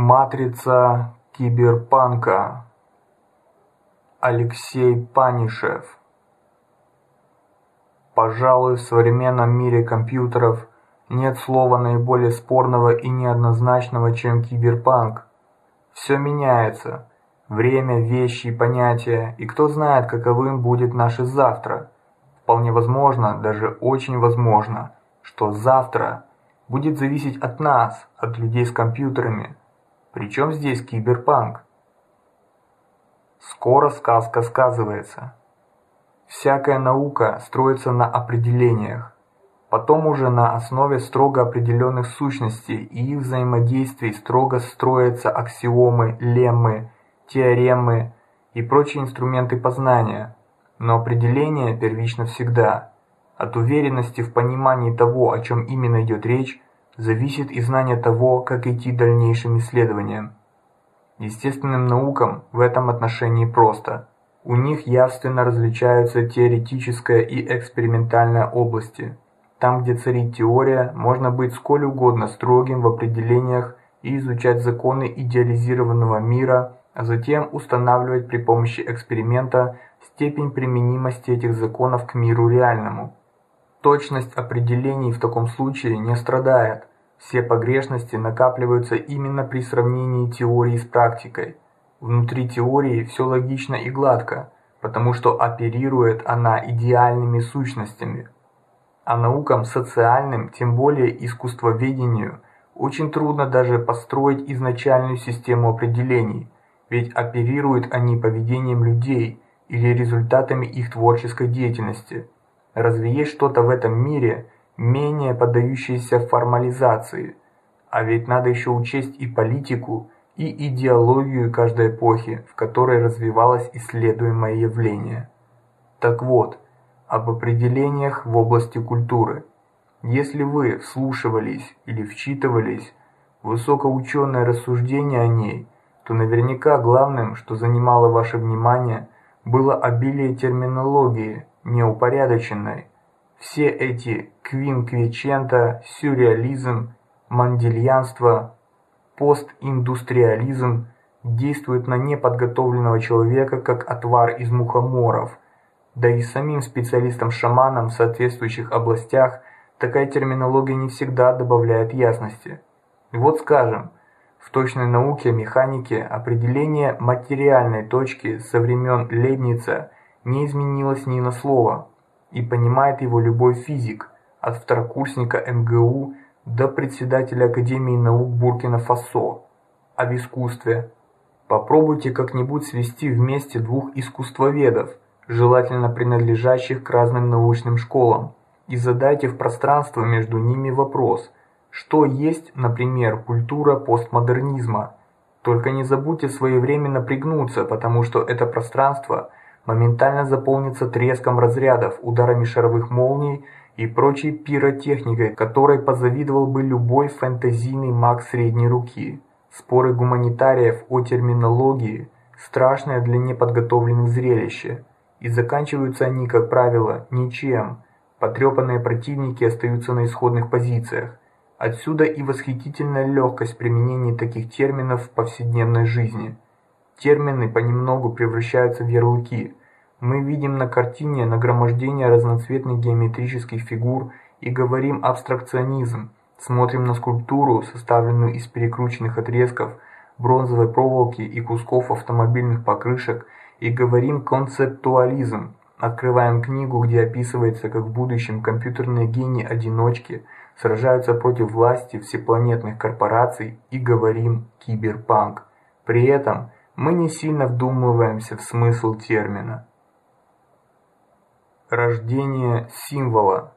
Матрица киберпанка. Алексей Панишев. Пожалуй, в современном мире компьютеров нет слова наиболее спорного и неоднозначного, чем киберпанк. Все меняется. Время, вещи, понятия, и кто знает, каковым будет наше завтра. Вполне возможно, даже очень возможно, что завтра будет зависеть от нас, от людей с компьютерами, причем здесь киберпанк? Скоро сказка сказывается. Всякая наука строится на определениях, потом уже на основе строго определенных сущностей и их взаимодействий строго строятся аксиомы, леммы, теоремы и прочие инструменты познания. Но определение первично всегда. От уверенности в понимании того, о чем именно идет речь, зависит и знание того, как идти дальнейшим исследованиям. Естественным наукам в этом отношении просто. У них явственно различаются теоретическая и экспериментальная области. Там, где царит теория, можно быть сколь угодно строгим в определениях и изучать законы идеализированного мира, а затем устанавливать при помощи эксперимента степень применимости этих законов к миру реальному. Точность определений в таком случае не страдает. Все погрешности накапливаются именно при сравнении теории с практикой. Внутри теории все логично и гладко, потому что оперирует она идеальными сущностями. А наукам социальным, тем более искусствоведению, очень трудно даже построить изначальную систему определений, ведь оперируют они поведением людей или результатами их творческой деятельности. Разве есть что-то в этом мире, менее поддающееся формализации. А ведь надо еще учесть и политику, и идеологию каждой эпохи, в которой развивалось исследуемое явление. Так вот, об определениях в области культуры. Если вы вслушивались или вчитывались в высокоученое рассуждение о ней, то наверняка главным, что занимало ваше внимание, было обилие терминологии, неупорядоченной, все эти квинквичента, сюрреализм, мандельянство, постиндустриализм действуют на неподготовленного человека как отвар из мухоморов. Да и самим специалистам-шаманам в соответствующих областях такая терминология не всегда добавляет ясности. Вот скажем, в точной науке механики определение материальной точки со времен Лейбница не изменилось ни на слово и понимает его любой физик, от второкурсника МГУ до председателя Академии наук Буркина-Фасо. А в искусстве попробуйте как-нибудь свести вместе двух искусствоведов, желательно принадлежащих к разным научным школам, и задайте в пространство между ними вопрос: что есть, например, культура постмодернизма? Только не забудьте своевременно пригнуться, потому что это пространство моментально заполнится треском разрядов, ударами шаровых молний и прочей пиротехникой, которой позавидовал бы любой фэнтезийный маг средней руки. Споры гуманитариев о терминологии страшное для неподготовленных зрелище, и заканчиваются они, как правило, ничем. Потрепанные противники остаются на исходных позициях. Отсюда и восхитительная легкость применения таких терминов в повседневной жизни. Термины понемногу превращаются в ярлыки, мы видим на картине нагромождение разноцветных геометрических фигур и говорим абстракционизм. Смотрим на скульптуру, составленную из перекрученных отрезков бронзовой проволоки и кусков автомобильных покрышек, и говорим концептуализм. Открываем книгу, где описывается, как в будущем компьютерные гении-одиночки сражаются против власти всепланетных корпораций, и говорим киберпанк. При этом мы не сильно вдумываемся в смысл термина. Рождение символа.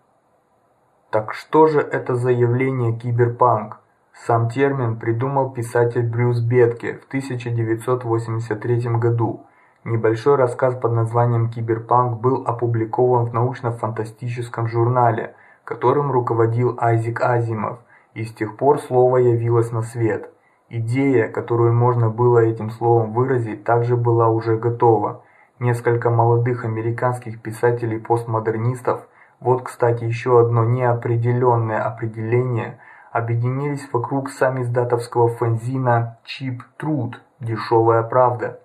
Так что же это за явление киберпанк? Сам термин придумал писатель Брюс Бетке в 1983 году. Небольшой рассказ под названием Киберпанк был опубликован в научно-фантастическом журнале, которым руководил Айзек Азимов, и с тех пор слово явилось на свет. Идея, которую можно было этим словом выразить, также была уже готова. Несколько молодых американских писателей-постмодернистов, вот, кстати, еще одно неопределенное определение, объединились вокруг самиздатовского фэнзина Cheap Truth дешевая правда.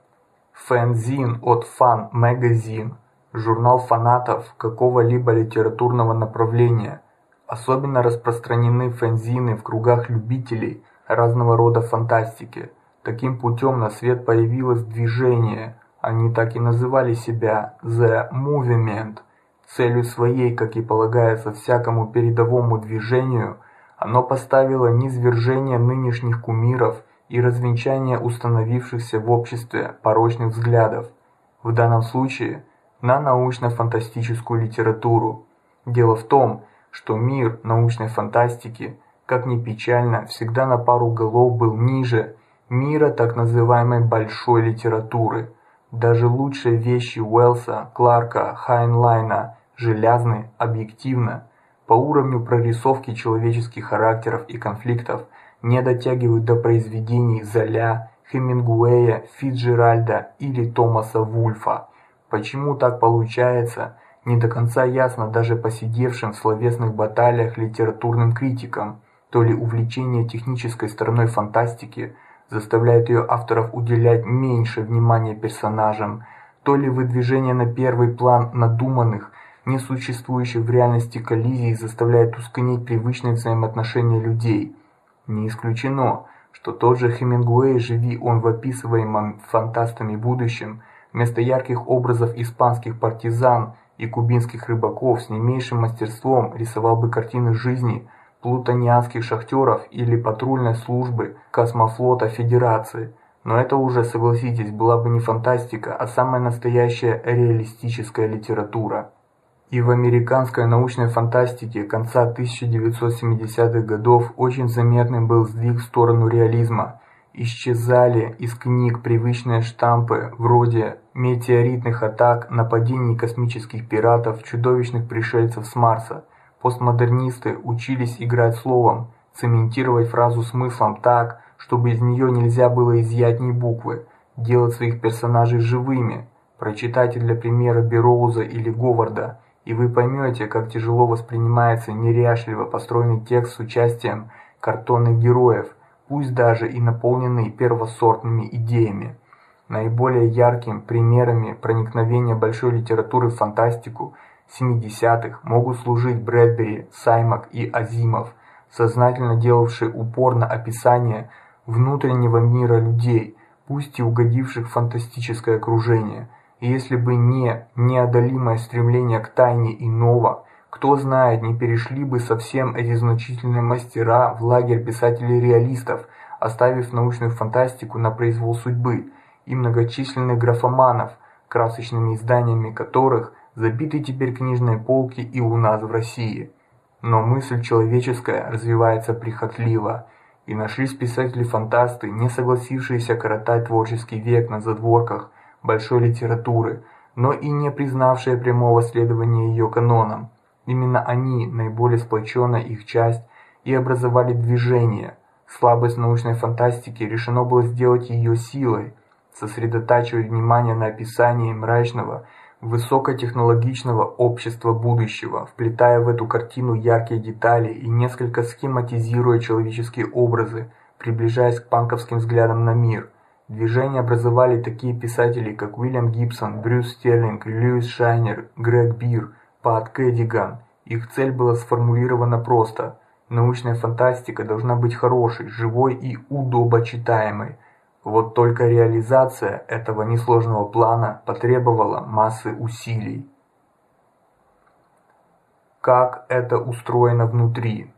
Фэнзин от Fun Magazine, журнал фанатов какого-либо литературного направления. Особенно распространены фэнзины в кругах любителей разного рода фантастики. Таким путем на свет появилось движение, они так и называли себя The Movement. Целью своей, как и полагается всякому передовому движению, оно поставило низвержение нынешних кумиров и развенчание установившихся в обществе порочных взглядов. В данном случае на научно-фантастическую литературу. Дело в том, что мир научной фантастики, как ни печально, всегда на пару голов был ниже мира так называемой большой литературы. Даже лучшие вещи Уэллса, Кларка, Хайнлайна железны объективно по уровню прорисовки человеческих характеров и конфликтов не дотягивают до произведений Золя, Хемингуэя, Фитджеральда или Томаса Вульфа. Почему так получается, не до конца ясно даже посидевшим в словесных баталиях литературным критикам. То ли увлечение технической стороной фантастики заставляет ее авторов уделять меньше внимания персонажам, то ли выдвижение на первый план надуманных несуществующих в реальности коллизий заставляет ускорить привычные взаимоотношения людей. Не исключено, что тот же Хемингуэй, живи он в описываемом фантастами будущем, вместо ярких образов испанских партизан и кубинских рыбаков с не меньшим мастерством рисовал бы картины жизни плутонианских шахтеров или патрульной службы космофлота Федерации. Но это уже, согласитесь, была бы не фантастика, а самая настоящая реалистическая литература. И в американской научной фантастике конца 1970-х годов очень заметным был сдвиг в сторону реализма. Исчезали из книг привычные штампы вроде метеоритных атак, нападений космических пиратов, чудовищных пришельцев с Марса. Постмодернисты учились играть словом, цементировать фразу смыслом так, чтобы из нее нельзя было изъять ни буквы, делать своих персонажей живыми. Прочитайте для примера Бероуза или Говарда и вы поймете, как тяжело воспринимается неряшливо построенный текст с участием картонных героев, пусть даже и наполненный первосортными идеями. Наиболее ярким примерами проникновения большой литературы в фантастику 70-х могут служить Брэдбери, Саймак и Азимов, сознательно делавшие упор на описание внутреннего мира людей, пусть и угодивших в фантастическое окружение – и если бы не неодолимое стремление к тайне иного, кто знает, не перешли бы совсем эти значительные мастера в лагерь писателей-реалистов, оставив научную фантастику на произвол судьбы и многочисленных графоманов, красочными изданиями которых забиты теперь книжные полки и у нас в России. Но мысль человеческая развивается прихотливо, и нашлись писатели-фантасты, не согласившиеся коротать творческий век на задворках большой литературы, но и не признавшие прямого следования ее канонам. Именно они, наиболее сплоченная их часть, и образовали движение. Слабость научной фантастики решено было сделать ее силой, сосредотачивая внимание на описании мрачного, высокотехнологичного общества будущего, вплетая в эту картину яркие детали и несколько схематизируя человеческие образы, приближаясь к панковским взглядам на мир. Движение образовали такие писатели, как Уильям Гибсон, Брюс Стерлинг, Льюис Шайнер, Грег Бир, Пат Кэдиган. Их цель была сформулирована просто: научная фантастика должна быть хорошей, живой и удобочитаемой. Вот только реализация этого несложного плана потребовала массы усилий. Как это устроено внутри?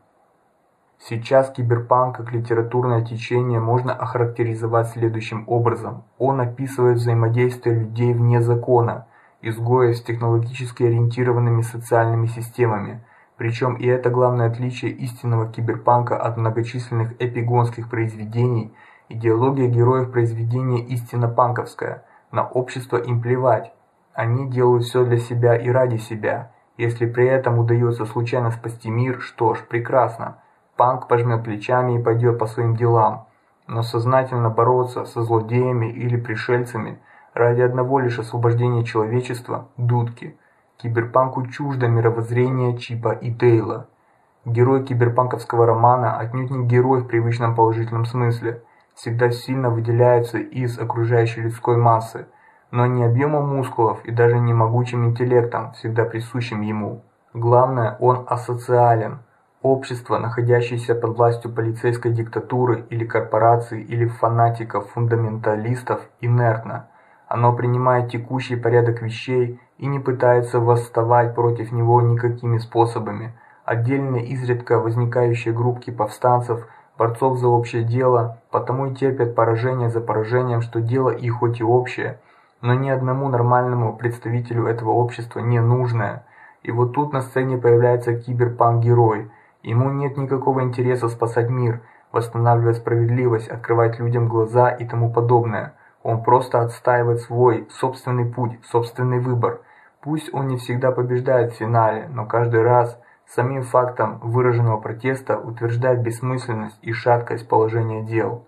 Сейчас киберпанк как литературное течение можно охарактеризовать следующим образом: он описывает взаимодействие людей вне закона, изгоев с технологически ориентированными социальными системами. Причем и это главное отличие истинного киберпанка от многочисленных эпигонских произведений. Идеология героев произведения истинно панковская. На общество им плевать. Они делают все для себя и ради себя. Если при этом удается случайно спасти мир, что ж, прекрасно. Панк пожмет плечами и пойдет по своим делам, но сознательно бороться со злодеями или пришельцами ради одного лишь освобождения человечества дудки. Киберпанку чуждо мировоззрение Чипа и Дейла. Герой киберпанковского романа отнюдь не герой в привычном положительном смысле, всегда сильно выделяется из окружающей людской массы, но не объемом мускулов и даже не могучим интеллектом, всегда присущим ему. Главное, он асоциален. Общество, находящееся под властью полицейской диктатуры или корпораций или фанатиков-фундаменталистов, инертно. Оно принимает текущий порядок вещей и не пытается восставать против него никакими способами. Отдельные изредка возникающие группки повстанцев, борцов за общее дело, потому и терпят поражение за поражением, что дело их хоть и общее, но ни одному нормальному представителю этого общества не нужное. И вот тут на сцене появляется киберпанк-герой. Ему нет никакого интереса спасать мир, восстанавливать справедливость, открывать людям глаза и тому подобное. Он просто отстаивает свой собственный путь, собственный выбор. Пусть он не всегда побеждает в финале, но каждый раз самим фактом выраженного протеста утверждает бессмысленность и шаткость положения дел.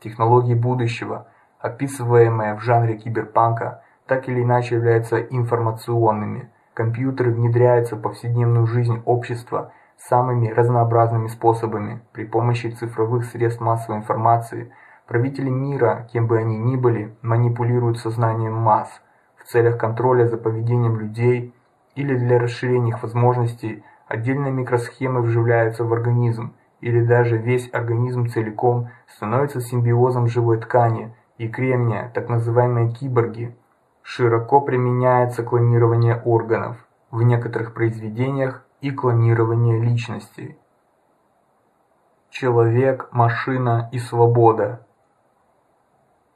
Технологии будущего, описываемые в жанре киберпанка, так или иначе являются информационными. Компьютеры внедряются в повседневную жизнь общества самыми разнообразными способами при помощи цифровых средств массовой информации. Правители мира, кем бы они ни были, манипулируют сознанием масс в целях контроля за поведением людей или для расширения их возможностей. Отдельные микросхемы вживляются в организм, или даже весь организм целиком становится симбиозом живой ткани и кремния, так называемые киборги, Широко применяется клонирование органов, в некоторых произведениях и клонирование личностей. Человек, машина и свобода.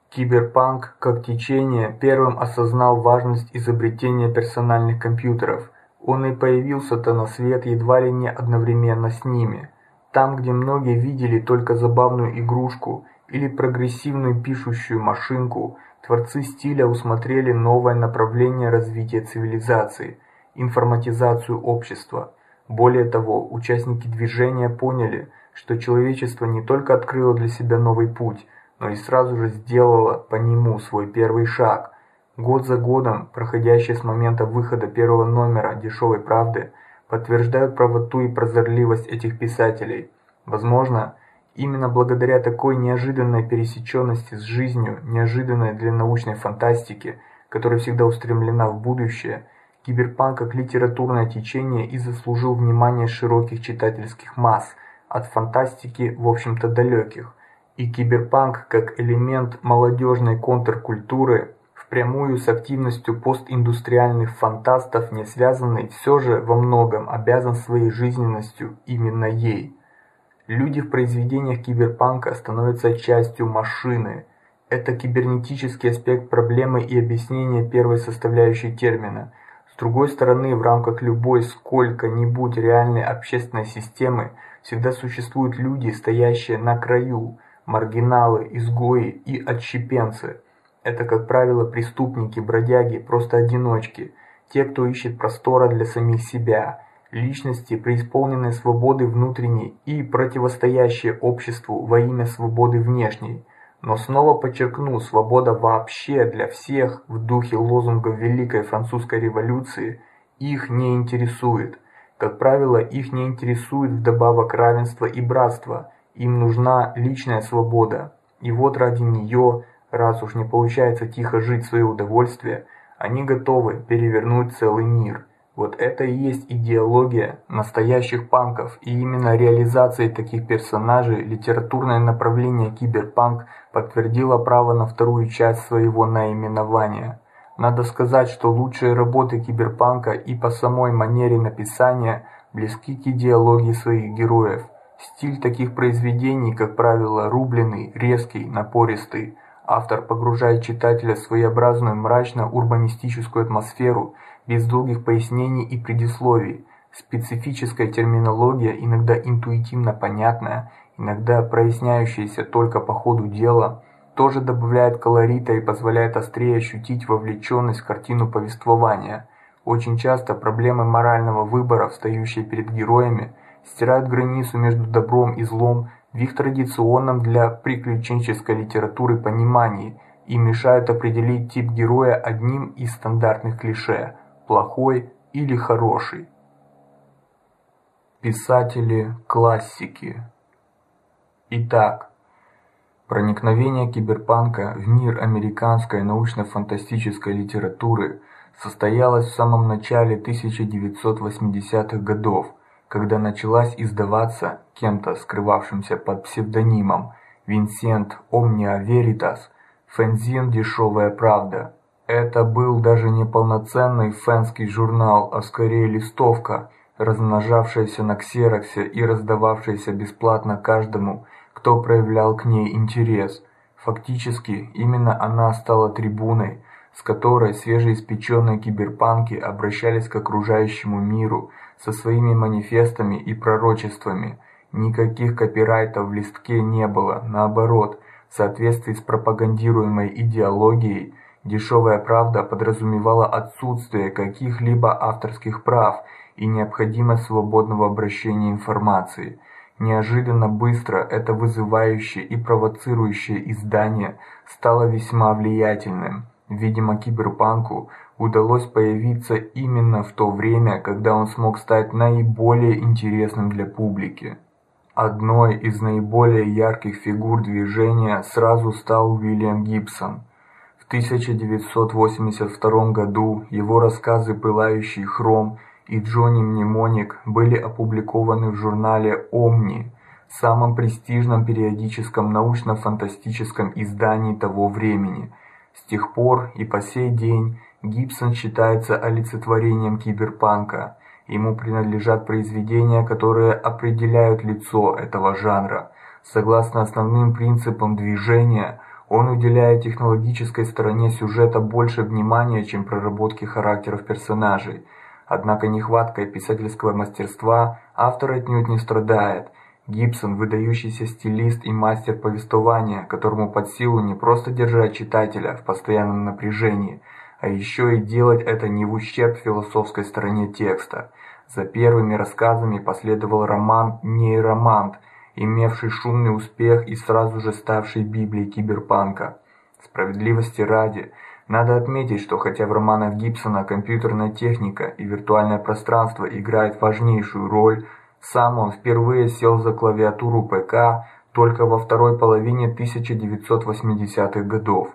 Киберпанк как течение первым осознал важность изобретения персональных компьютеров. Он и появился-то на свет едва ли не одновременно с ними. Там, где многие видели только забавную игрушку или прогрессивную пишущую машинку, Творцы стиля усмотрели новое направление развития цивилизации информатизацию общества. Более того, участники движения поняли, что человечество не только открыло для себя новый путь, но и сразу же сделало по нему свой первый шаг. Год за годом, проходящие с момента выхода первого номера Дешевой правды, подтверждают правоту и прозорливость этих писателей. Возможно, Именно благодаря такой неожиданной пересеченности с жизнью, неожиданной для научной фантастики, которая всегда устремлена в будущее, киберпанк как литературное течение и заслужил внимание широких читательских масс от фантастики, в общем-то, далеких. И киберпанк как элемент молодежной контркультуры впрямую с активностью постиндустриальных фантастов не связанный, все же во многом обязан своей жизненностью именно ей. Люди в произведениях киберпанка становятся частью машины. Это кибернетический аспект проблемы и объяснение первой составляющей термина. С другой стороны, в рамках любой сколько-нибудь реальной общественной системы всегда существуют люди, стоящие на краю, маргиналы, изгои и отщепенцы. Это, как правило, преступники, бродяги, просто одиночки, те, кто ищет простора для самих себя личности, преисполненной свободы внутренней и противостоящие обществу во имя свободы внешней. Но снова подчеркну, свобода вообще для всех в духе лозунгов Великой Французской революции их не интересует. Как правило, их не интересует вдобавок равенство и братство. Им нужна личная свобода. И вот ради нее, раз уж не получается тихо жить в свое удовольствие, они готовы перевернуть целый мир. Вот это и есть идеология настоящих панков, и именно реализацией таких персонажей литературное направление киберпанк подтвердило право на вторую часть своего наименования. Надо сказать, что лучшие работы киберпанка и по самой манере написания близки к идеологии своих героев. Стиль таких произведений, как правило, рубленый, резкий, напористый. Автор погружает читателя в своеобразную мрачно-урбанистическую атмосферу без долгих пояснений и предисловий. Специфическая терминология, иногда интуитивно понятная, иногда проясняющаяся только по ходу дела, тоже добавляет колорита и позволяет острее ощутить вовлеченность в картину повествования. Очень часто проблемы морального выбора, встающие перед героями, стирают границу между добром и злом в их традиционном для приключенческой литературы понимании и мешают определить тип героя одним из стандартных клише плохой или хороший. Писатели-классики. Итак, проникновение киберпанка в мир американской научно-фантастической литературы состоялось в самом начале 1980-х годов, когда началась издаваться кем-то скрывавшимся под псевдонимом Винсент Омниа Веритас фэнзин Дешевая правда. Это был даже не полноценный фэнский журнал, а скорее листовка размножавшаяся на ксероксе и раздававшаяся бесплатно каждому, кто проявлял к ней интерес. Фактически, именно она стала трибуной, с которой свежеиспеченные киберпанки обращались к окружающему миру со своими манифестами и пророчествами. Никаких копирайтов в листке не было, наоборот, в соответствии с пропагандируемой идеологией, дешевая правда подразумевала отсутствие каких-либо авторских прав и необходимость свободного обращения информации. Неожиданно быстро это вызывающее и провоцирующее издание стало весьма влиятельным. Видимо, киберпанку удалось появиться именно в то время, когда он смог стать наиболее интересным для публики. Одной из наиболее ярких фигур движения сразу стал Уильям Гибсон. В 1982 году его рассказы «Пылающий хром» и Джонни Мнемоник были опубликованы в журнале Omni, самом престижном периодическом научно-фантастическом издании того времени. С тех пор и по сей день Гибсон считается олицетворением киберпанка. Ему принадлежат произведения, которые определяют лицо этого жанра. Согласно основным принципам движения, он уделяет технологической стороне сюжета больше внимания, чем проработке характеров персонажей. Однако нехваткой писательского мастерства автор отнюдь не страдает. Гибсон выдающийся стилист и мастер повествования, которому под силу не просто держать читателя в постоянном напряжении, а еще и делать это не в ущерб философской стороне текста. За первыми рассказами последовал роман Нейромант, имевший шумный успех и сразу же ставший библией киберпанка. Справедливости ради, надо отметить, что хотя в романах Гибсона компьютерная техника и виртуальное пространство играют важнейшую роль, сам он впервые сел за клавиатуру ПК только во второй половине 1980-х годов.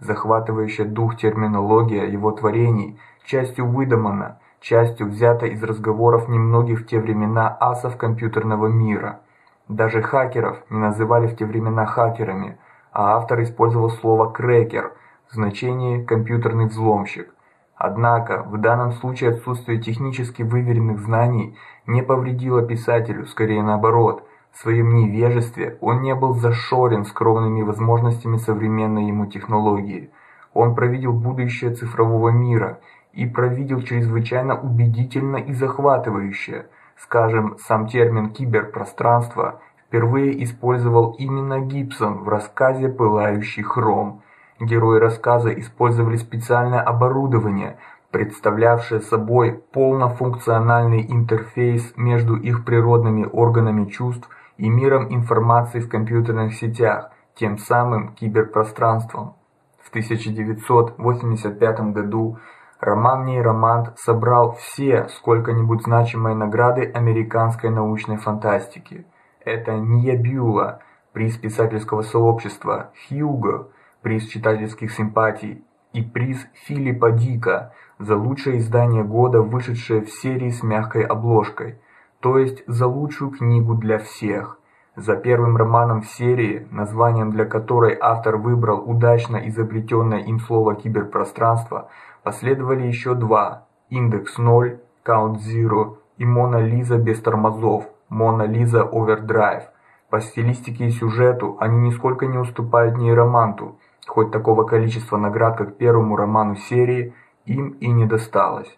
Захватывающая дух терминология его творений частью выдумана, частью взята из разговоров немногих в те времена асов компьютерного мира. Даже хакеров не называли в те времена хакерами, а автор использовал слово крекер – в значении компьютерный взломщик. Однако в данном случае отсутствие технически выверенных знаний не повредило писателю, скорее наоборот. В своем невежестве он не был зашорен скромными возможностями современной ему технологии. Он провидел будущее цифрового мира и провидел чрезвычайно убедительно и захватывающе. Скажем, сам термин киберпространство впервые использовал именно Гибсон в рассказе Пылающий хром. Герои рассказа использовали специальное оборудование, представлявшее собой полнофункциональный интерфейс между их природными органами чувств и миром информации в компьютерных сетях, тем самым киберпространством. В 1985 году роман Нейромант собрал все сколько-нибудь значимые награды американской научной фантастики. Это Ньябюла, приз писательского сообщества, Хьюго, приз читательских симпатий и приз Филиппа Дика за лучшее издание года, вышедшее в серии с мягкой обложкой, то есть за лучшую книгу для всех. За первым романом в серии, названием для которой автор выбрал удачно изобретенное им слово киберпространство, последовали еще два: Индекс 0, Count Zero и Мона Лиза без тормозов, Мона Лиза Овердрайв. По стилистике и сюжету они нисколько не уступают нейроманту, хоть такого количества наград, как первому роману серии, им и не досталось.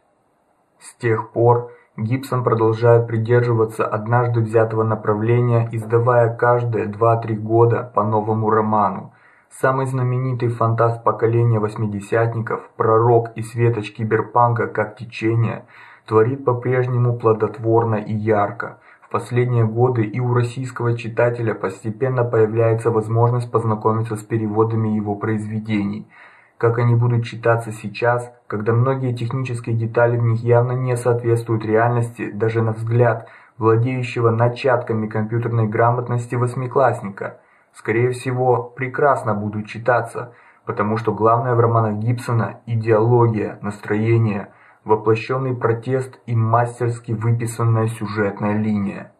С тех пор Гибсон продолжает придерживаться однажды взятого направления, издавая каждые 2-3 года по новому роману. Самый знаменитый фантаст поколения восьмидесятников, пророк и светоч киберпанка как течение, творит по-прежнему плодотворно и ярко. В последние годы и у российского читателя постепенно появляется возможность познакомиться с переводами его произведений. Как они будут читаться сейчас, когда многие технические детали в них явно не соответствуют реальности, даже на взгляд, владеющего начатками компьютерной грамотности восьмиклассника, скорее всего, прекрасно будут читаться, потому что главное в романах Гибсона идеология, настроение, воплощенный протест и мастерски выписанная сюжетная линия.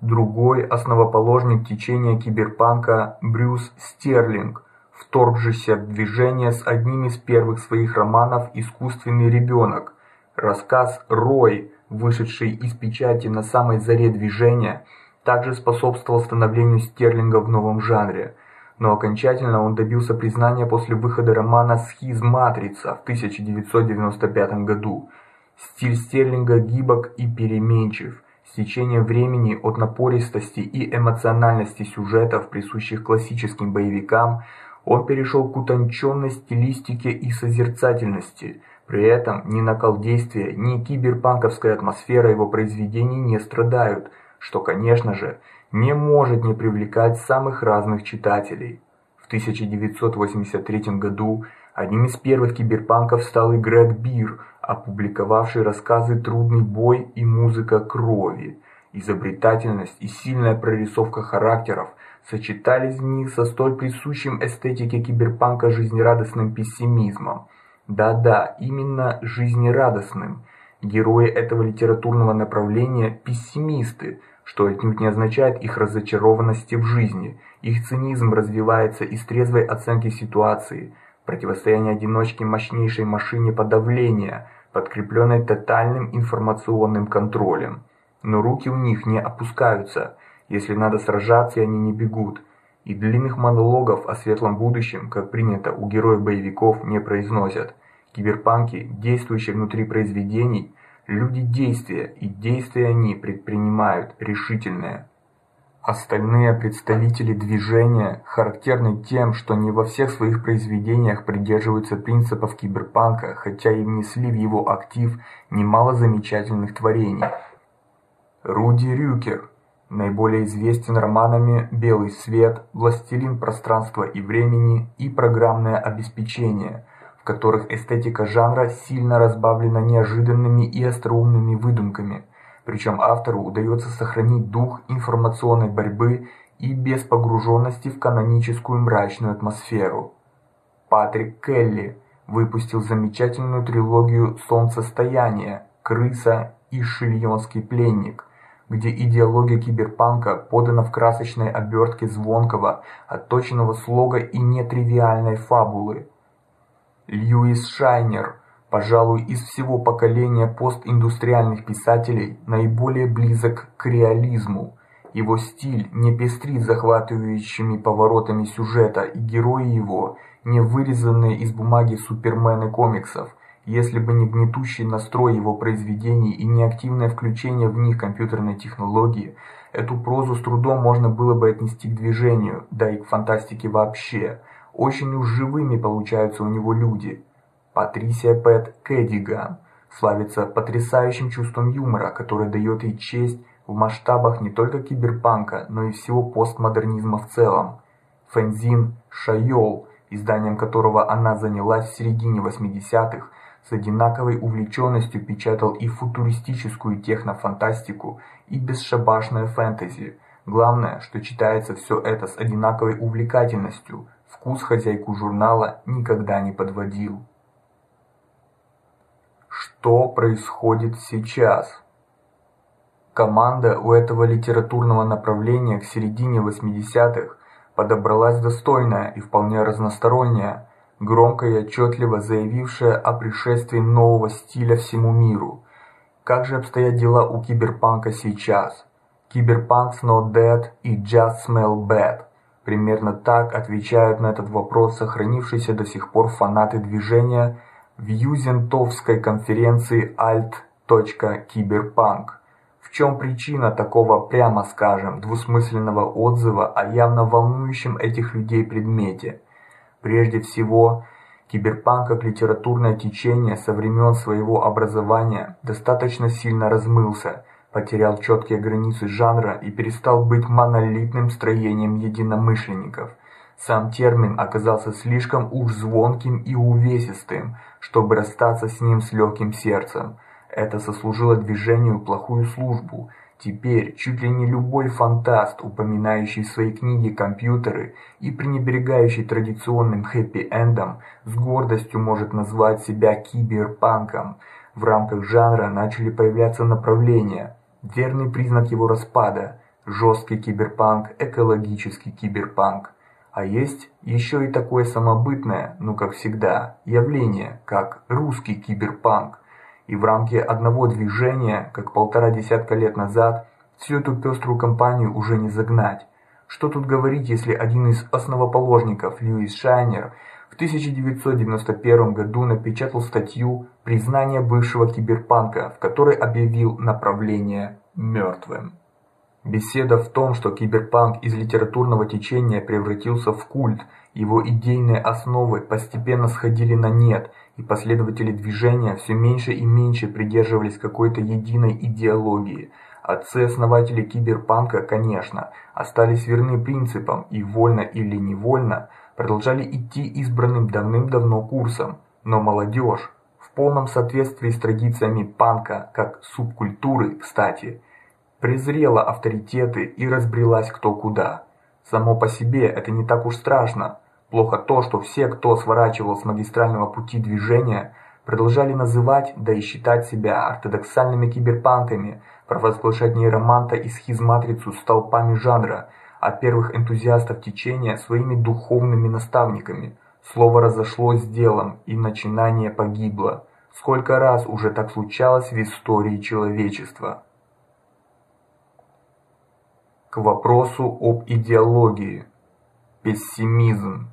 Другой основоположник течения киберпанка Брюс Стерлинг, вторгшийся в движение с одним из первых своих романов Искусственный ребенок. Рассказ Рой, вышедший из печати на самой заре движения, также способствовал становлению Стерлинга в новом жанре. Но окончательно он добился признания после выхода романа Схизматрица в 1995 году. Стиль Стерлинга гибок и переменчив с течением времени от напористости и эмоциональности сюжетов, присущих классическим боевикам, он перешел к утонченной стилистике и созерцательности. При этом ни накал действия, ни киберпанковская атмосфера его произведений не страдают, что, конечно же, не может не привлекать самых разных читателей. В 1983 году одним из первых киберпанков стал и Грег Бир, опубликовавший рассказы Трудный бой и музыка крови. Изобретательность и сильная прорисовка характеров сочетались в них со столь присущим эстетике киберпанка жизнерадостным пессимизмом. Да-да, именно жизнерадостным. Герои этого литературного направления пессимисты, что отнюдь не означает их разочарованности в жизни. Их цинизм развивается из трезвой оценки ситуации, противостояния одиночки мощнейшей машине подавления – подкрепленной тотальным информационным контролем. Но руки у них не опускаются. Если надо сражаться, они не бегут. И длинных монологов о светлом будущем, как принято у героев боевиков, не произносят. Киберпанки, действующие внутри произведений, люди действия, и действия они предпринимают решительные. Остальные представители движения характерны тем, что не во всех своих произведениях придерживаются принципов киберпанка, хотя и внесли в его актив немало замечательных творений. Руди Рюкер наиболее известен романами Белый свет, Властелин пространства и времени и Программное обеспечение, в которых эстетика жанра сильно разбавлена неожиданными и остроумными выдумками – причем автору удается сохранить дух информационной борьбы и без погруженности в каноническую мрачную атмосферу. Патрик Келли выпустил замечательную трилогию Солнцестояние, Крыса и Шильонский пленник, где идеология киберпанка подана в красочной обертке звонкого, отточенного слога и нетривиальной фабулы. Льюис Шайнер пожалуй, из всего поколения постиндустриальных писателей наиболее близок к реализму. Его стиль не пестрит захватывающими поворотами сюжета, и герои его не вырезанные из бумаги супермены комиксов. Если бы не гнетущий настрой его произведений и не активное включение в них компьютерной технологии, эту прозу с трудом можно было бы отнести к движению, да и к фантастике вообще. Очень уж живыми получаются у него люди, Патрисия Пэт Кэдиган славится потрясающим чувством юмора, которое дает ей честь в масштабах не только киберпанка, но и всего постмодернизма в целом. Фэнзин Шайол, изданием которого она занялась в середине 80-х, с одинаковой увлеченностью печатал и футуристическую технофантастику, и бесшабашное фэнтези. Главное, что читается все это с одинаковой увлекательностью. Вкус хозяйку журнала никогда не подводил. Что происходит сейчас? Команда у этого литературного направления к середине 80-х подобралась достойная и вполне разносторонняя, громко и отчетливо заявившая о пришествии нового стиля всему миру. Как же обстоят дела у киберпанка сейчас? Cyberpunk's not dead, it just smell bad. Примерно так отвечают на этот вопрос сохранившиеся до сих пор фанаты движения в юзнетовской конференции alt.cyberpunk. В чем причина такого, прямо скажем, двусмысленного отзыва о явно волнующем этих людей предмете? Прежде всего, киберпанк как литературное течение со времен своего образования достаточно сильно размылся, потерял четкие границы жанра и перестал быть монолитным строением единомышленников – сам термин оказался слишком уж звонким и увесистым, чтобы расстаться с ним с легким сердцем. Это сослужило движению плохую службу. Теперь чуть ли не любой фантаст, упоминающий в своей книге компьютеры и пренебрегающий традиционным хэппи-эндом, с гордостью может назвать себя киберпанком. В рамках жанра начали появляться направления, верный признак его распада: жесткий киберпанк, экологический киберпанк. А есть еще и такое самобытное, ну как всегда, явление, как русский киберпанк и в рамке одного движения, как полтора десятка лет назад, всю эту пеструю компанию уже не загнать. Что тут говорить, если один из основоположников Льюис Шайнер в 1991 году напечатал статью «Признание бывшего киберпанка», в которой объявил направление мертвым. Беседа в том, что киберпанк из литературного течения превратился в культ, его идейные основы постепенно сходили на нет, и последователи движения все меньше и меньше придерживались какой-то единой идеологии. Отцы-основатели киберпанка, конечно, остались верны принципам и вольно или невольно продолжали идти избранным давным-давно курсом, но молодежь в полном соответствии с традициями панка как субкультуры, кстати, презрела авторитеты и разбрелась кто куда. Само по себе это не так уж страшно. Плохо то, что все, кто сворачивал с магистрального пути движения, продолжали называть, да и считать себя ортодоксальными киберпанками, провозглашать нейроманта и схизматрицу столпами жанра, а первых энтузиастов течения своими духовными наставниками. Слово разошлось с делом, и начинание погибло. Сколько раз уже так случалось в истории человечества? К вопросу об идеологии. Пессимизм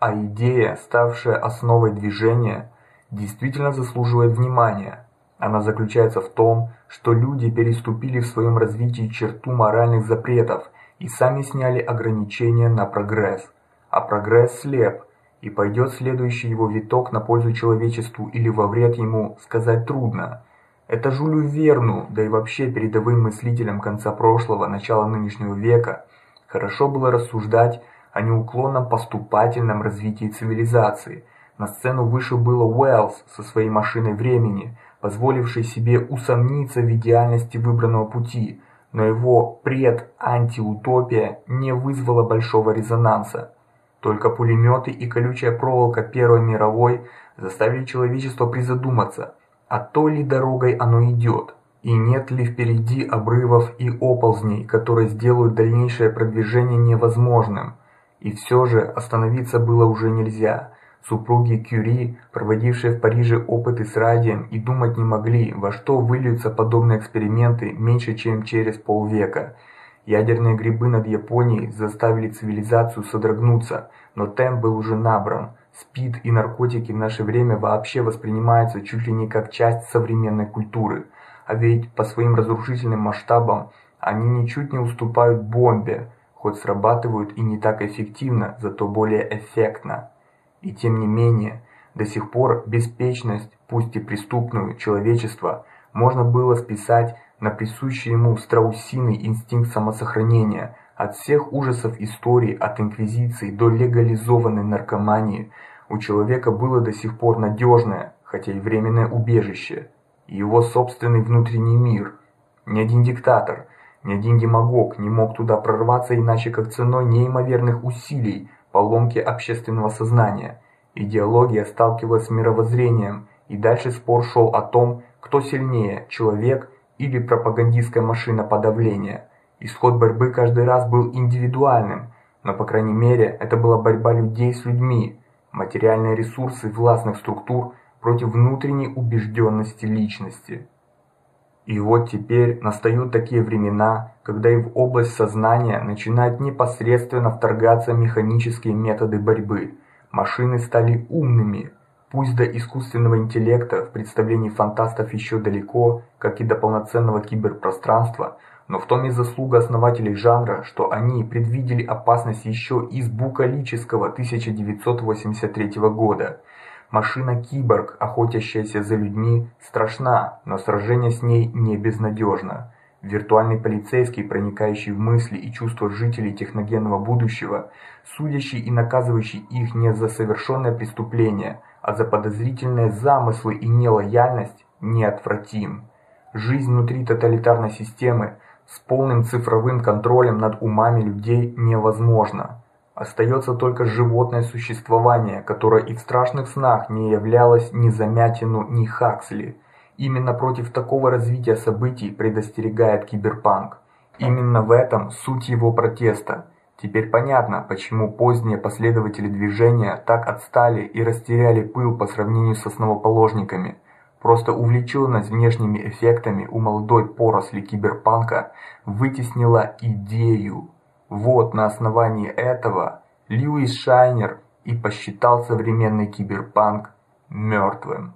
а идея, ставшая основой движения, действительно заслуживает внимания. Она заключается в том, что люди переступили в своем развитии черту моральных запретов и сами сняли ограничения на прогресс. А прогресс слеп, и пойдет следующий его виток на пользу человечеству или во вред ему, сказать трудно. Это Жюлю Верну, да и вообще передовым мыслителям конца прошлого, начала нынешнего века, хорошо было рассуждать о неуклонном поступательном развитии цивилизации. На сцену вышел было Уэллс со своей машиной времени, позволивший себе усомниться в идеальности выбранного пути, но его пред-антиутопия не вызвала большого резонанса. Только пулеметы и колючая проволока Первой мировой заставили человечество призадуматься, а той ли дорогой оно идет, и нет ли впереди обрывов и оползней, которые сделают дальнейшее продвижение невозможным. И все же остановиться было уже нельзя. Супруги Кюри, проводившие в Париже опыты с радием, и думать не могли, во что выльются подобные эксперименты меньше, чем через полвека. Ядерные грибы над Японией заставили цивилизацию содрогнуться, но темп был уже набран. СПИД и наркотики в наше время вообще воспринимаются чуть ли не как часть современной культуры, а ведь по своим разрушительным масштабам они ничуть не уступают бомбе хоть срабатывают и не так эффективно, зато более эффектно. И тем не менее, до сих пор беспечность, пусть и преступную, человечества можно было списать на присущий ему страусиный инстинкт самосохранения. От всех ужасов истории, от инквизиции до легализованной наркомании, у человека было до сих пор надежное, хотя и временное убежище, его собственный внутренний мир. Ни один диктатор, ни один демагог не мог туда прорваться иначе как ценой неимоверных усилий поломки общественного сознания. Идеология сталкивалась с мировоззрением, и дальше спор шел о том, кто сильнее человек или пропагандистская машина подавления. Исход борьбы каждый раз был индивидуальным, но по крайней мере это была борьба людей с людьми, материальные ресурсы властных структур против внутренней убежденности личности. И вот теперь настают такие времена, когда и в область сознания начинают непосредственно вторгаться механические методы борьбы. Машины стали умными, пусть до искусственного интеллекта в представлении фантастов еще далеко, как и до полноценного киберпространства, но в том и заслуга основателей жанра, что они предвидели опасность еще из букалического 1983 года. Машина-киборг, охотящаяся за людьми, страшна, но сражение с ней не безнадежно. Виртуальный полицейский, проникающий в мысли и чувства жителей техногенного будущего, судящий и наказывающий их не за совершенное преступление, а за подозрительные замыслы и нелояльность, неотвратим. Жизнь внутри тоталитарной системы с полным цифровым контролем над умами людей невозможна. Остается только животное существование, которое и в страшных снах не являлось ни Замятину, ни Хаксли. Именно против такого развития событий предостерегает киберпанк. Именно в этом суть его протеста. Теперь понятно, почему поздние последователи движения так отстали и растеряли пыл по сравнению с основоположниками. Просто увлеченность внешними эффектами у молодой поросли киберпанка вытеснила идею. Вот на основании этого Льюис Шайнер и посчитал современный киберпанк мертвым.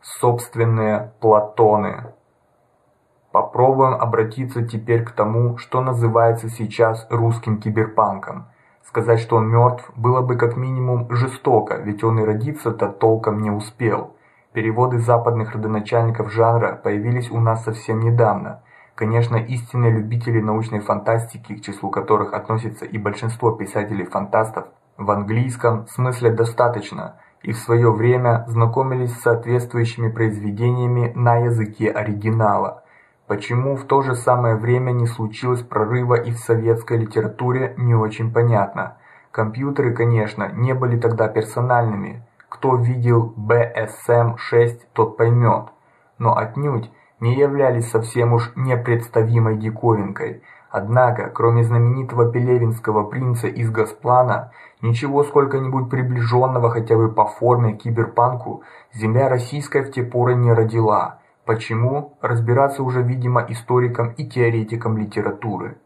Собственные Платоны. Попробуем обратиться теперь к тому, что называется сейчас русским киберпанком. Сказать, что он мертв, было бы как минимум жестоко, ведь он и родиться-то толком не успел. Переводы западных родоначальников жанра появились у нас совсем недавно. Конечно, истинные любители научной фантастики, к числу которых относится и большинство писателей-фантастов, в английском смысле достаточно и в свое время знакомились с соответствующими произведениями на языке оригинала. Почему в то же самое время не случилось прорыва и в советской литературе, не очень понятно. Компьютеры, конечно, не были тогда персональными. Кто видел BSM-6, тот поймет. Но отнюдь не являлись совсем уж непредставимой диковинкой. Однако, кроме знаменитого Пелевинского принца из Госплана, ничего сколько-нибудь приближенного хотя бы по форме киберпанку земля российская в те поры не родила. Почему? Разбираться уже, видимо, историкам и теоретикам литературы.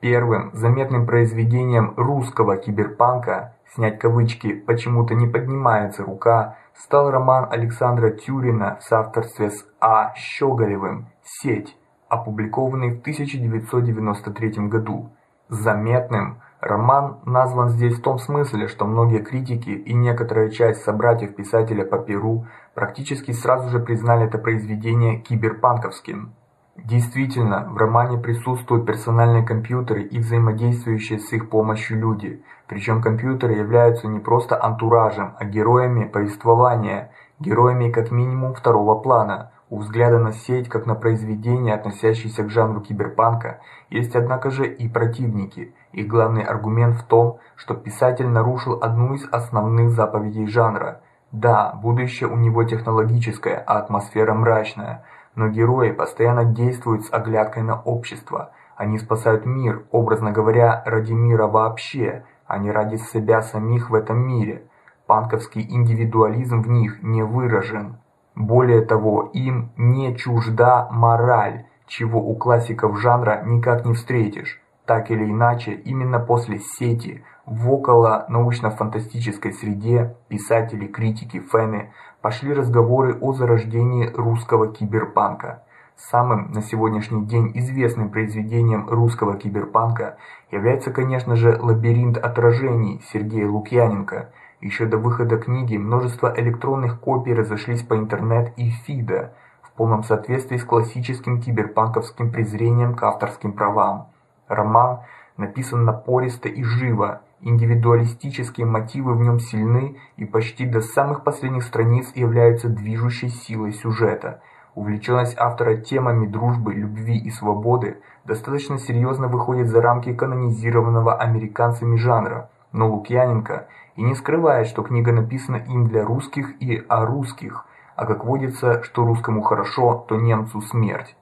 Первым заметным произведением русского киберпанка, снять кавычки, почему-то не поднимается рука, стал роман Александра Тюрина в соавторстве с А. Щеголевым «Сеть», опубликованный в 1993 году. Заметным роман назван здесь в том смысле, что многие критики и некоторая часть собратьев писателя по Перу практически сразу же признали это произведение киберпанковским. Действительно, в романе присутствуют персональные компьютеры и взаимодействующие с их помощью люди. Причем компьютеры являются не просто антуражем, а героями повествования, героями как минимум второго плана. У взгляда на сеть, как на произведение, относящееся к жанру киберпанка, есть однако же и противники. Их главный аргумент в том, что писатель нарушил одну из основных заповедей жанра. Да, будущее у него технологическое, а атмосфера мрачная – но герои постоянно действуют с оглядкой на общество. Они спасают мир, образно говоря, ради мира вообще, а не ради себя самих в этом мире. Панковский индивидуализм в них не выражен. Более того, им не чужда мораль, чего у классиков жанра никак не встретишь. Так или иначе, именно после сети в около научно-фантастической среде писатели, критики, фэны пошли разговоры о зарождении русского киберпанка. Самым на сегодняшний день известным произведением русского киберпанка является, конечно же, Лабиринт отражений Сергея Лукьяненко. Еще до выхода книги множество электронных копий разошлись по интернет и фида в полном соответствии с классическим киберпанковским презрением к авторским правам. Роман написан напористо и живо, Индивидуалистические мотивы в нем сильны и почти до самых последних страниц являются движущей силой сюжета. Увлеченность автора темами дружбы, любви и свободы достаточно серьезно выходит за рамки канонизированного американцами жанра. Но Лукьяненко и не скрывает, что книга написана им для русских и о русских, а как водится, что русскому хорошо, то немцу смерть.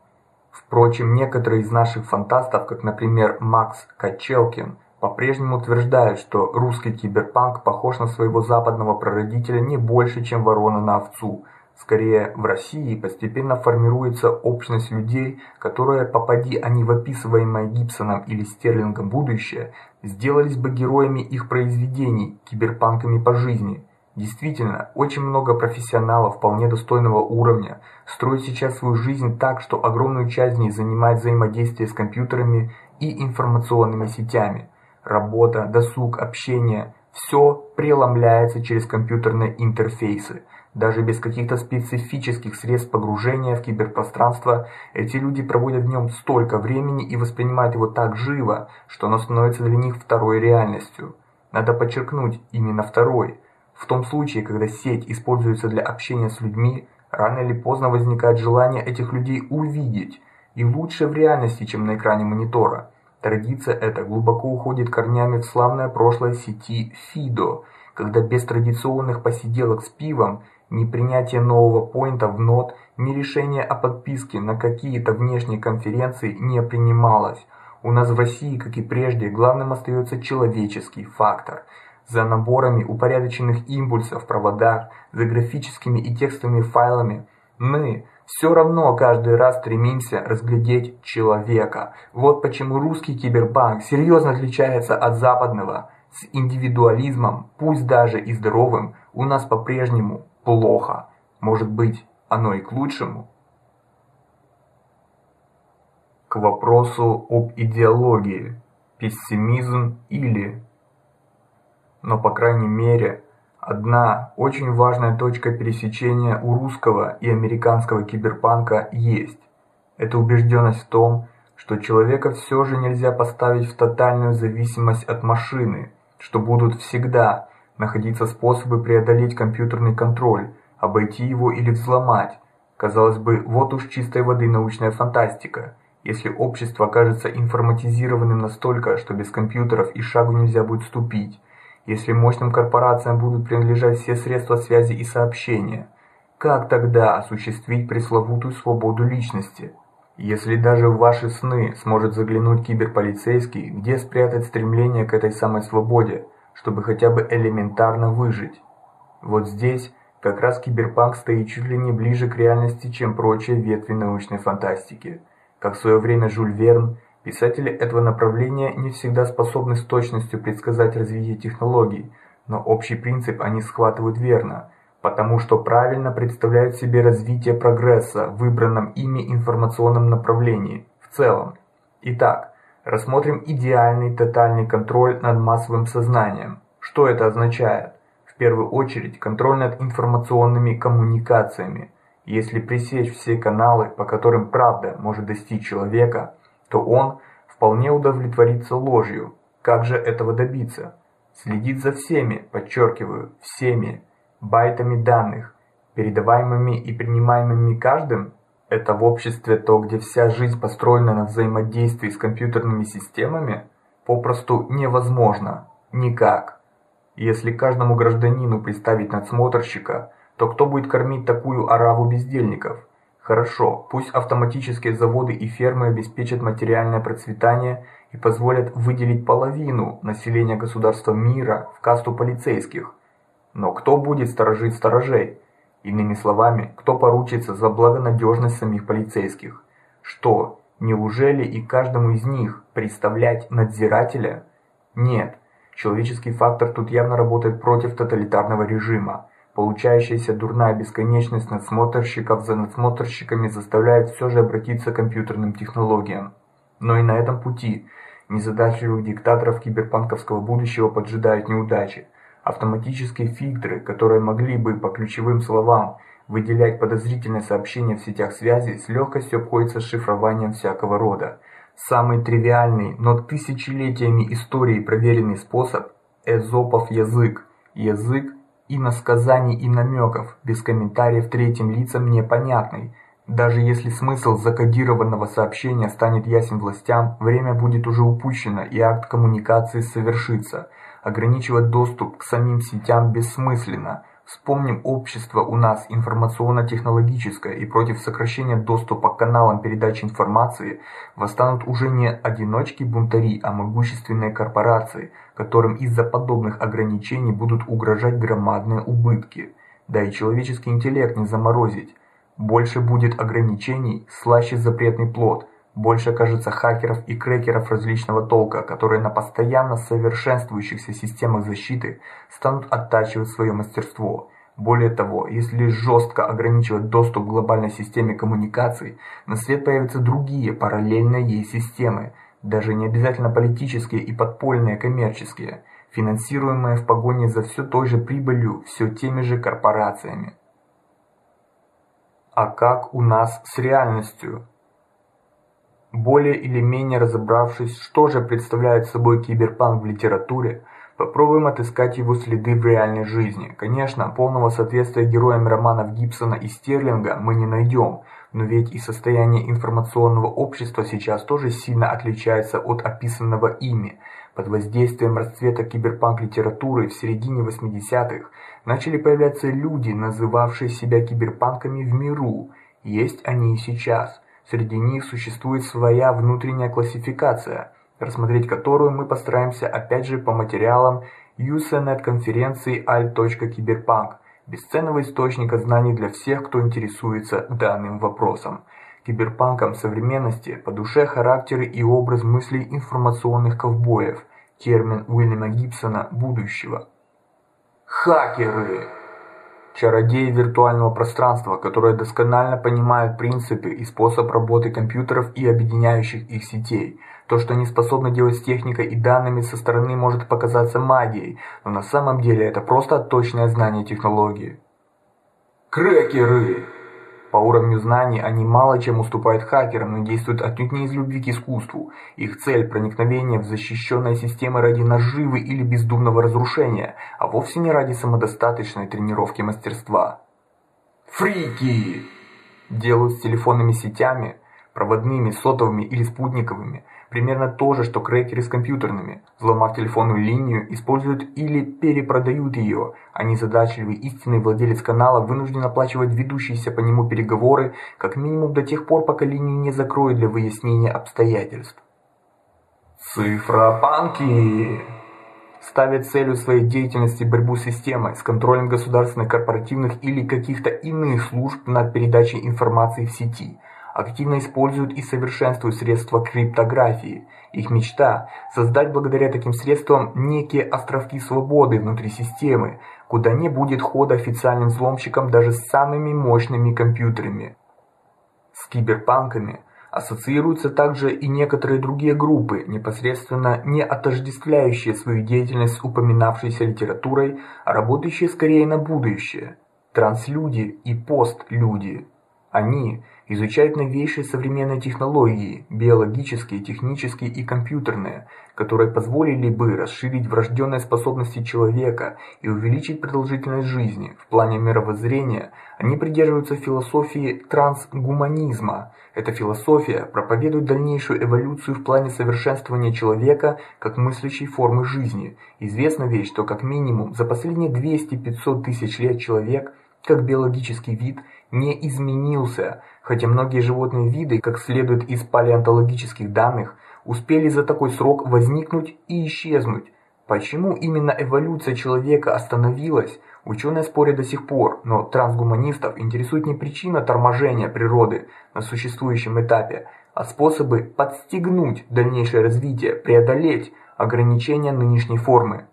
Впрочем, некоторые из наших фантастов, как, например, Макс Качелкин, по-прежнему утверждают, что русский киберпанк похож на своего западного прародителя не больше, чем ворона на овцу. Скорее, в России постепенно формируется общность людей, которые, попади они в описываемое Гибсоном или Стерлингом будущее, сделались бы героями их произведений, киберпанками по жизни. Действительно, очень много профессионалов вполне достойного уровня строят сейчас свою жизнь так, что огромную часть ней занимает взаимодействие с компьютерами и информационными сетями. Работа, досуг, общение Все преломляется через компьютерные интерфейсы. Даже без каких-то специфических средств погружения в киберпространство эти люди проводят в нем столько времени и воспринимают его так живо, что оно становится для них второй реальностью. Надо подчеркнуть именно второй. В том случае, когда сеть используется для общения с людьми, рано или поздно возникает желание этих людей увидеть, и лучше в реальности, чем на экране монитора. Традиция эта глубоко уходит корнями в славное прошлое сети Фидо, когда без традиционных посиделок с пивом ни принятие нового поинта в нот, ни решение о подписке на какие-то внешние конференции не принималось. У нас в России, как и прежде, главным остается человеческий фактор. За наборами упорядоченных импульсов в проводах, за графическими и текстовыми файлами мы все равно каждый раз стремимся разглядеть человека. Вот почему русский киберпанк серьезно отличается от западного. С индивидуализмом, пусть даже и здоровым, у нас по-прежнему плохо. Может быть, оно и к лучшему. К вопросу об идеологии, пессимизм или но по крайней мере одна очень важная точка пересечения у русского и американского киберпанка есть. Это убежденность в том, что человека все же нельзя поставить в тотальную зависимость от машины, что будут всегда находиться способы преодолеть компьютерный контроль, обойти его или взломать. Казалось бы, вот уж чистой воды научная фантастика. Если общество окажется информатизированным настолько, что без компьютеров и шагу нельзя будет ступить, если мощным корпорациям будут принадлежать все средства связи и сообщения, как тогда осуществить пресловутую свободу личности? Если даже в ваши сны сможет заглянуть киберполицейский, где спрятать стремление к этой самой свободе, чтобы хотя бы элементарно выжить? Вот здесь как раз киберпанк стоит чуть ли не ближе к реальности, чем прочие ветви научной фантастики. Как в свое время Жюль Верн Писатели этого направления не всегда способны с точностью предсказать развитие технологий, но общий принцип они схватывают верно, потому что правильно представляют себе развитие прогресса в выбранном ими информационном направлении в целом. Итак, рассмотрим идеальный тотальный контроль над массовым сознанием. Что это означает? В первую очередь, контроль над информационными коммуникациями. Если пресечь все каналы, по которым правда может достичь человека, то он вполне удовлетворится ложью. Как же этого добиться? Следить за всеми, подчеркиваю, всеми байтами данных, передаваемыми и принимаемыми каждым. Это в обществе то, где вся жизнь построена на взаимодействии с компьютерными системами, попросту невозможно. Никак. Если каждому гражданину представить надсмотрщика, то кто будет кормить такую ораву бездельников? Хорошо, пусть автоматические заводы и фермы обеспечат материальное процветание и позволят выделить половину населения государства мира в касту полицейских. Но кто будет сторожить сторожей? Иными словами, кто поручится за благонадежность самих полицейских? Что, неужели и каждому из них представлять надзирателя? Нет, человеческий фактор тут явно работает против тоталитарного режима. Получающаяся дурная бесконечность надсмотрщиков за надсмотрщиками заставляет все же обратиться к компьютерным технологиям. Но и на этом пути незадачливых диктаторов киберпанковского будущего поджидают неудачи. Автоматические фильтры, которые могли бы по ключевым словам выделять подозрительные сообщения в сетях связи, с легкостью обходятся шифрованием всякого рода. Самый тривиальный, но тысячелетиями истории проверенный способ эзопов язык. Язык и насказаний и намеков, без комментариев третьим лицам непонятный. Даже если смысл закодированного сообщения станет ясен властям, время будет уже упущено и акт коммуникации совершится. Ограничивать доступ к самим сетям бессмысленно. Вспомним общество у нас информационно-технологическое, и против сокращения доступа к каналам передачи информации восстанут уже не одиночки-бунтари, а могущественные корпорации, которым из-за подобных ограничений будут угрожать громадные убытки. Да и человеческий интеллект не заморозить. Больше будет ограничений, слаще запретный плод. Больше, кажется, хакеров и крекеров различного толка, которые на постоянно совершенствующихся системах защиты станут оттачивать свое мастерство. Более того, если жестко ограничивать доступ к глобальной системе коммуникаций, на свет появятся другие параллельные ей системы, даже не обязательно политические и подпольные коммерческие. финансируемые в погоне за все той же прибылью все теми же корпорациями. А как у нас с реальностью? Более или менее разобравшись, что же представляет собой киберпанк в литературе, попробуем отыскать его следы в реальной жизни. Конечно, полного соответствия героям романов Гибсона и Стерлинга мы не найдем, но ведь и состояние информационного общества сейчас тоже сильно отличается от описанного ими. Под воздействием расцвета киберпанк-литературы в середине 80-х начали появляться люди, называвшие себя киберпанками в миру. Есть они и сейчас. Среди них существует своя внутренняя классификация, рассмотреть которую мы постараемся опять же по материалам Usenet конференции alt.cyberpunk, бесценного источника знаний для всех, кто интересуется данным вопросом. Киберпанком современности по душе характеры и образ мыслей информационных ковбоев, термин Уильяма Гибсона будущего. Хакеры чародеи виртуального пространства, которые досконально понимают принципы и способ работы компьютеров и объединяющих их сетей. То, что они способны делать с техникой и данными со стороны, может показаться магией, но на самом деле это просто точное знание технологии. Крекеры по уровню знаний они мало чем уступают хакерам, но действуют отнюдь не из любви к искусству. Их цель проникновение в защищенные системы ради наживы или бездумного разрушения, а вовсе не ради самодостаточной тренировки мастерства. Фрики делают с телефонными сетями, проводными, сотовыми или спутниковыми примерно то же, что крекеры с компьютерными. Взломав телефонную линию, используют или перепродают ее, а незадачливый истинный владелец канала вынужден оплачивать ведущиеся по нему переговоры, как минимум до тех пор, пока линию не закроют для выяснения обстоятельств. Цифропанки ставят целью своей деятельности борьбу с системой, с контролем государственных, корпоративных или каких-то иных служб над передачей информации в сети – активно используют и совершенствуют средства криптографии. Их мечта создать благодаря таким средствам некие островки свободы внутри системы, куда не будет хода официальным взломщикам даже с самыми мощными компьютерами. С киберпанками ассоциируются также и некоторые другие группы, непосредственно не отождествляющие свою деятельность с упоминавшейся литературой, а работающие скорее на будущее. Транслюди и постлюди. Они изучают новейшие современные технологии, биологические, технические и компьютерные, которые позволили бы расширить врожденные способности человека и увеличить продолжительность жизни. В плане мировоззрения они придерживаются философии трансгуманизма. Эта философия проповедует дальнейшую эволюцию в плане совершенствования человека как мыслящей формы жизни. Известно ведь, что как минимум за последние 200-500 тысяч лет человек, как биологический вид, не изменился, хотя многие животные виды, как следует из палеонтологических данных, успели за такой срок возникнуть и исчезнуть. Почему именно эволюция человека остановилась, ученые спорят до сих пор, но трансгуманистов интересует не причина торможения природы на существующем этапе, а способы подстегнуть дальнейшее развитие, преодолеть ограничения нынешней формы.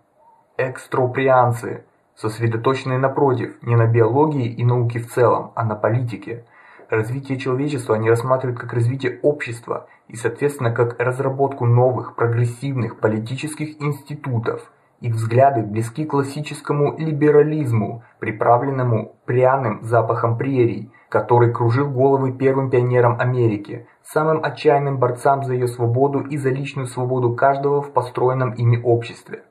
Экстроприанцы сосредоточенные напротив не на биологии и науке в целом, а на политике. Развитие человечества они рассматривают как развитие общества и, соответственно, как разработку новых прогрессивных политических институтов. Их взгляды близки классическому либерализму, приправленному пряным запахом прерий, который кружил головы первым пионерам Америки, самым отчаянным борцам за ее свободу и за личную свободу каждого в построенном ими обществе.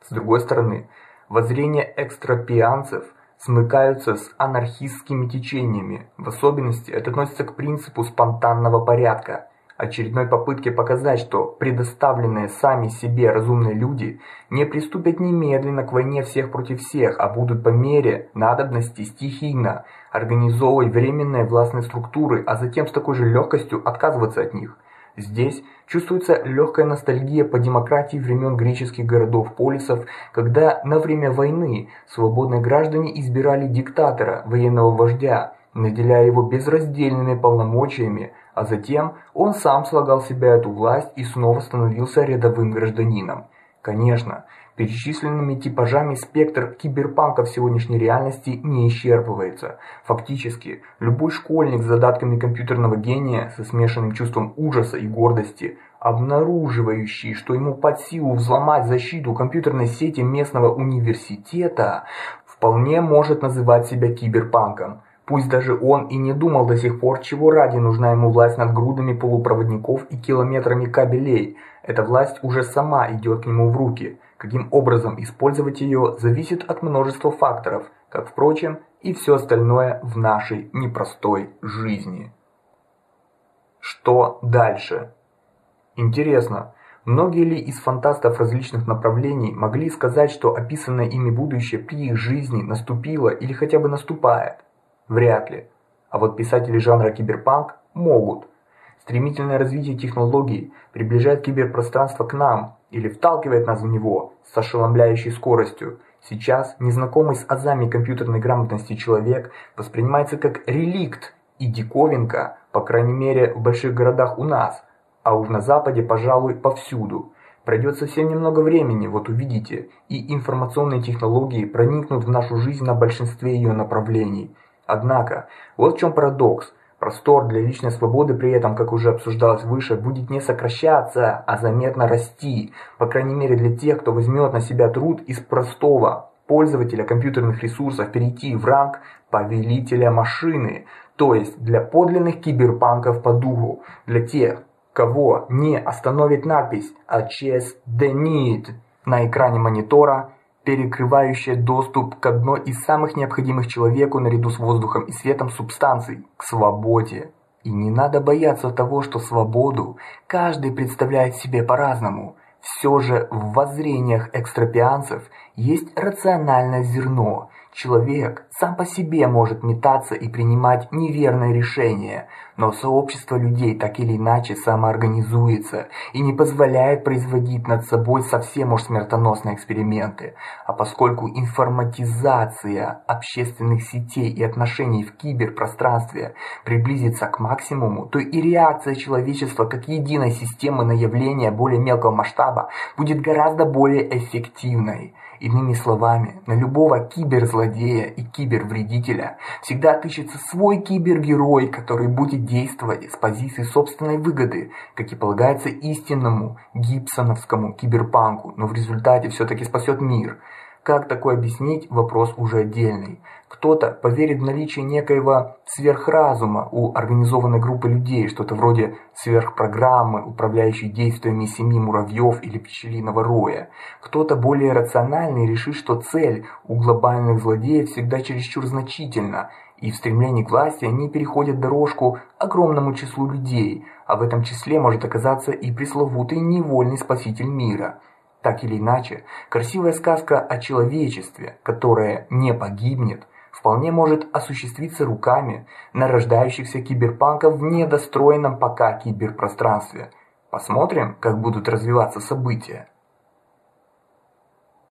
С другой стороны, Воззрения экстрапианцев смыкаются с анархистскими течениями. В особенности это относится к принципу спонтанного порядка, очередной попытке показать, что предоставленные сами себе разумные люди не приступят немедленно к войне всех против всех, а будут по мере надобности стихийно организовывать временные властные структуры, а затем с такой же легкостью отказываться от них. Здесь чувствуется легкая ностальгия по демократии времен греческих городов-полисов, когда на время войны свободные граждане избирали диктатора, военного вождя, наделяя его безраздельными полномочиями, а затем он сам слагал себя эту власть и снова становился рядовым гражданином. Конечно, Перечисленными типажами спектр киберпанка в сегодняшней реальности не исчерпывается. Фактически, любой школьник с задатками компьютерного гения, со смешанным чувством ужаса и гордости, обнаруживающий, что ему под силу взломать защиту компьютерной сети местного университета, вполне может называть себя киберпанком. Пусть даже он и не думал до сих пор, чего ради нужна ему власть над грудами полупроводников и километрами кабелей. Эта власть уже сама идет к нему в руки. Каким образом использовать ее, зависит от множества факторов, как впрочем и все остальное в нашей непростой жизни. Что дальше? Интересно, многие ли из фантастов различных направлений могли сказать, что описанное ими будущее при их жизни наступило или хотя бы наступает? Вряд ли. А вот писатели жанра киберпанк могут. Стремительное развитие технологий приближает киберпространство к нам или вталкивает нас в него с ошеломляющей скоростью. Сейчас незнакомый с азами компьютерной грамотности человек воспринимается как реликт и диковинка, по крайней мере, в больших городах у нас, а уж на западе, пожалуй, повсюду. Пройдет совсем немного времени, вот увидите, и информационные технологии проникнут в нашу жизнь на большинстве ее направлений. Однако, вот в чем парадокс. Простор для личной свободы при этом, как уже обсуждалось выше, будет не сокращаться, а заметно расти, по крайней мере для тех, кто возьмет на себя труд из простого пользователя компьютерных ресурсов перейти в ранг повелителя машины, то есть для подлинных киберпанков по духу, для тех, кого не остановит надпись «Achieve the need» на экране монитора перекрывающая доступ к одной из самых необходимых человеку наряду с воздухом и светом субстанций к свободе. И не надо бояться того, что свободу каждый представляет себе по-разному. Все же в воззрениях экстрапианцев есть рациональное зерно, Человек сам по себе может метаться и принимать неверные решения, но сообщество людей так или иначе самоорганизуется и не позволяет производить над собой совсем уж смертоносные эксперименты. А поскольку информатизация общественных сетей и отношений в киберпространстве приблизится к максимуму, то и реакция человечества как единой системы на явления более мелкого масштаба будет гораздо более эффективной. Иными словами, на любого киберзлодея и кибервредителя всегда отыщется свой кибергерой, который будет действовать с позиции собственной выгоды, как и полагается истинному гибсоновскому киберпанку, но в результате все таки спасет мир. Как такое объяснить, вопрос уже отдельный. Кто-то поверит в наличие некоего сверхразума у организованной группы людей, что-то вроде сверхпрограммы, управляющей действиями семи муравьев или пчелиного роя. Кто-то более рациональный решит, что цель у глобальных злодеев всегда чересчур значительна, и в стремлении к власти они переходят дорожку огромному числу людей, а в этом числе может оказаться и пресловутый невольный спаситель мира. Так или иначе, красивая сказка о человечестве, которое не погибнет, вполне может осуществиться руками нарождающихся киберпанков в недостроенном пока киберпространстве. Посмотрим, как будут развиваться события.